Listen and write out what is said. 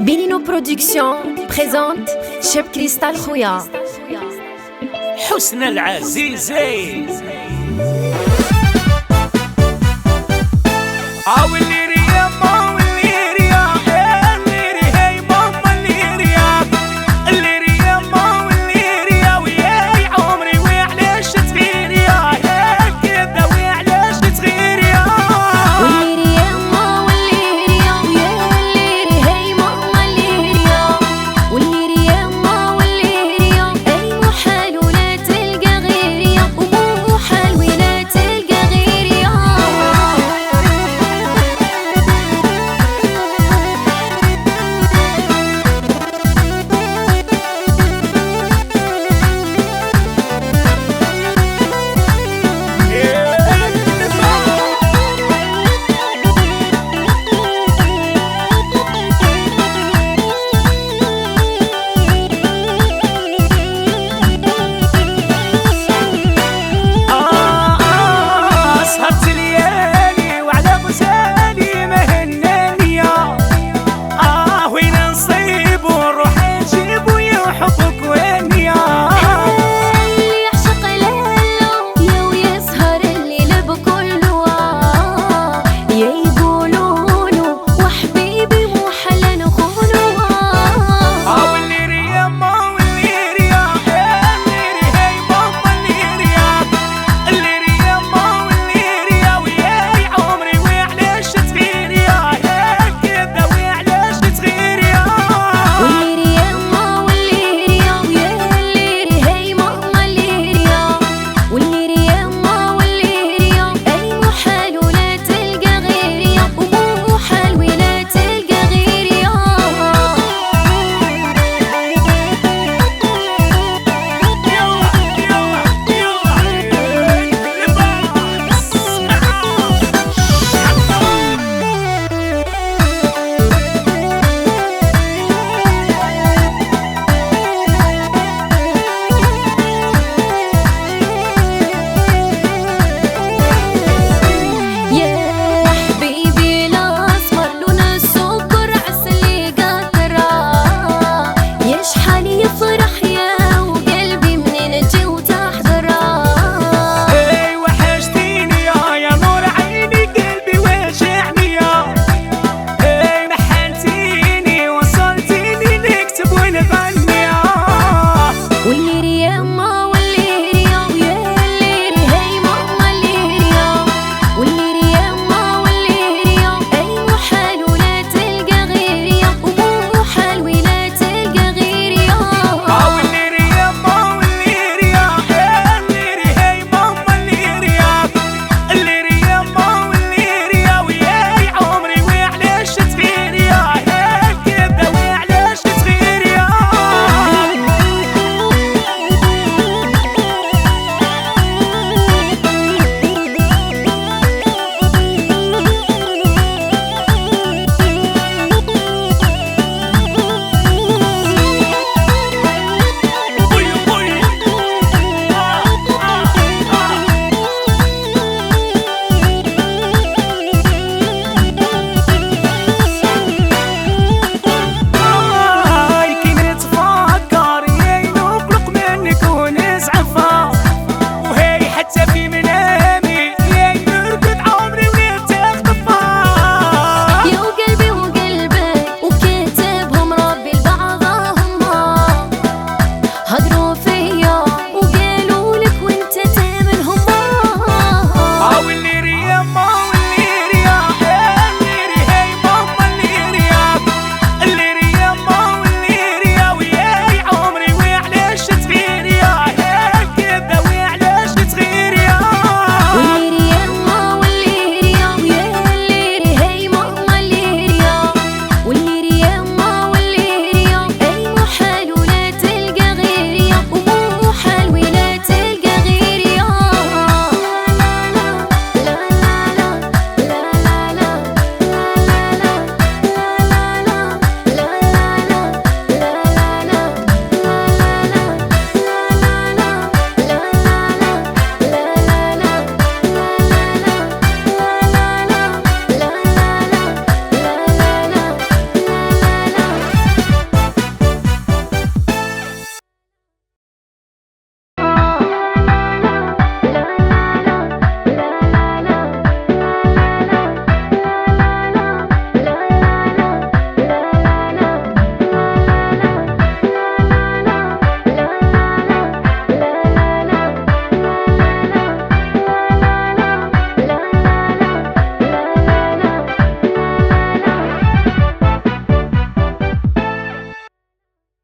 بينينو production présente شاب كريستال خويا حسن العزيزي